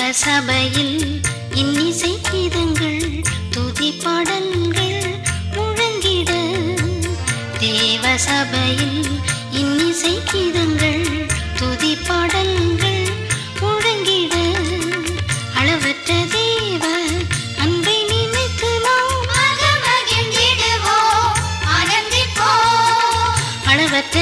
தேவசபையில் இன்னிசை கீதங்கள் துதி பாடல்கள் முழங்கிட. தேவசபையில் இன்னிசை கீதங்கள் துதி பாடல்கள் முழங்கிட. அளவற்ற தேவ அன்பை நினைத்து நாம் அளவற்ற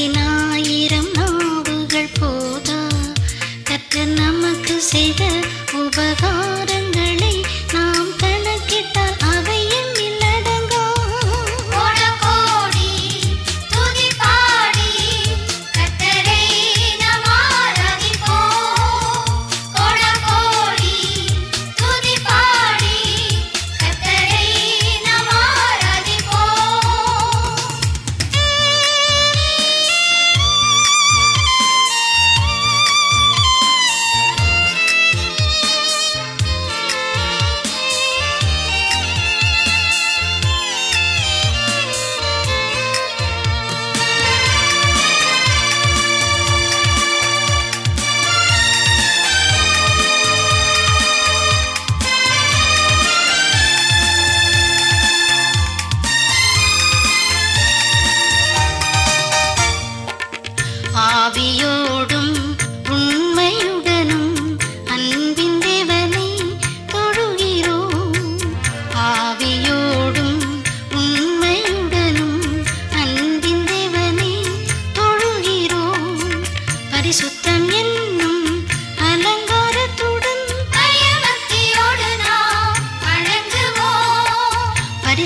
நெஞ்சினா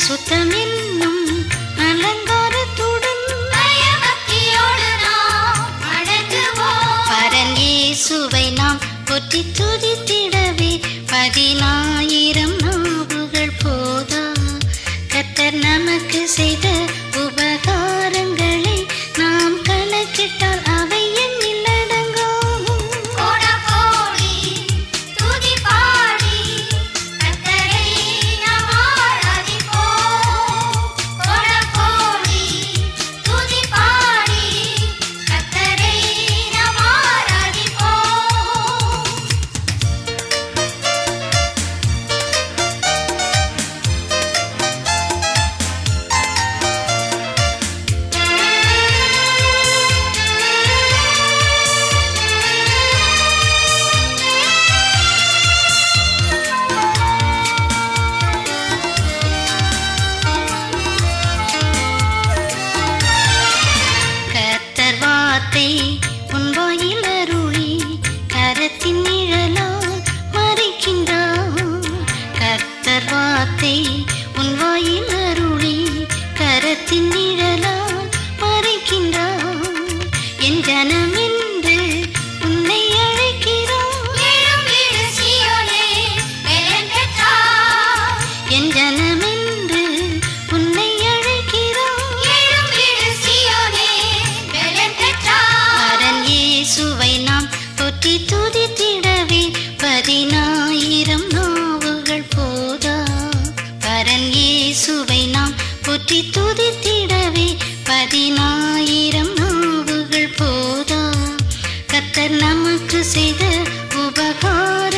சுத்தம் என்னும் அலங்கார துடன் பரன் இயேசுவை நாம் போற்றி துதித்திடவே பதினாயிரம் நாவுகள் போதா. கத்தர் நமக்கு செய்த போற்றி துதித்திடவே பதினாயிரம் நாவுகள் போதா. கத்தர் நமக்கு செய்த உபகாரம்